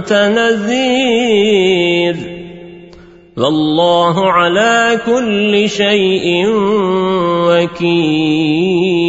أنت نذير والله على كل شيء وكيل.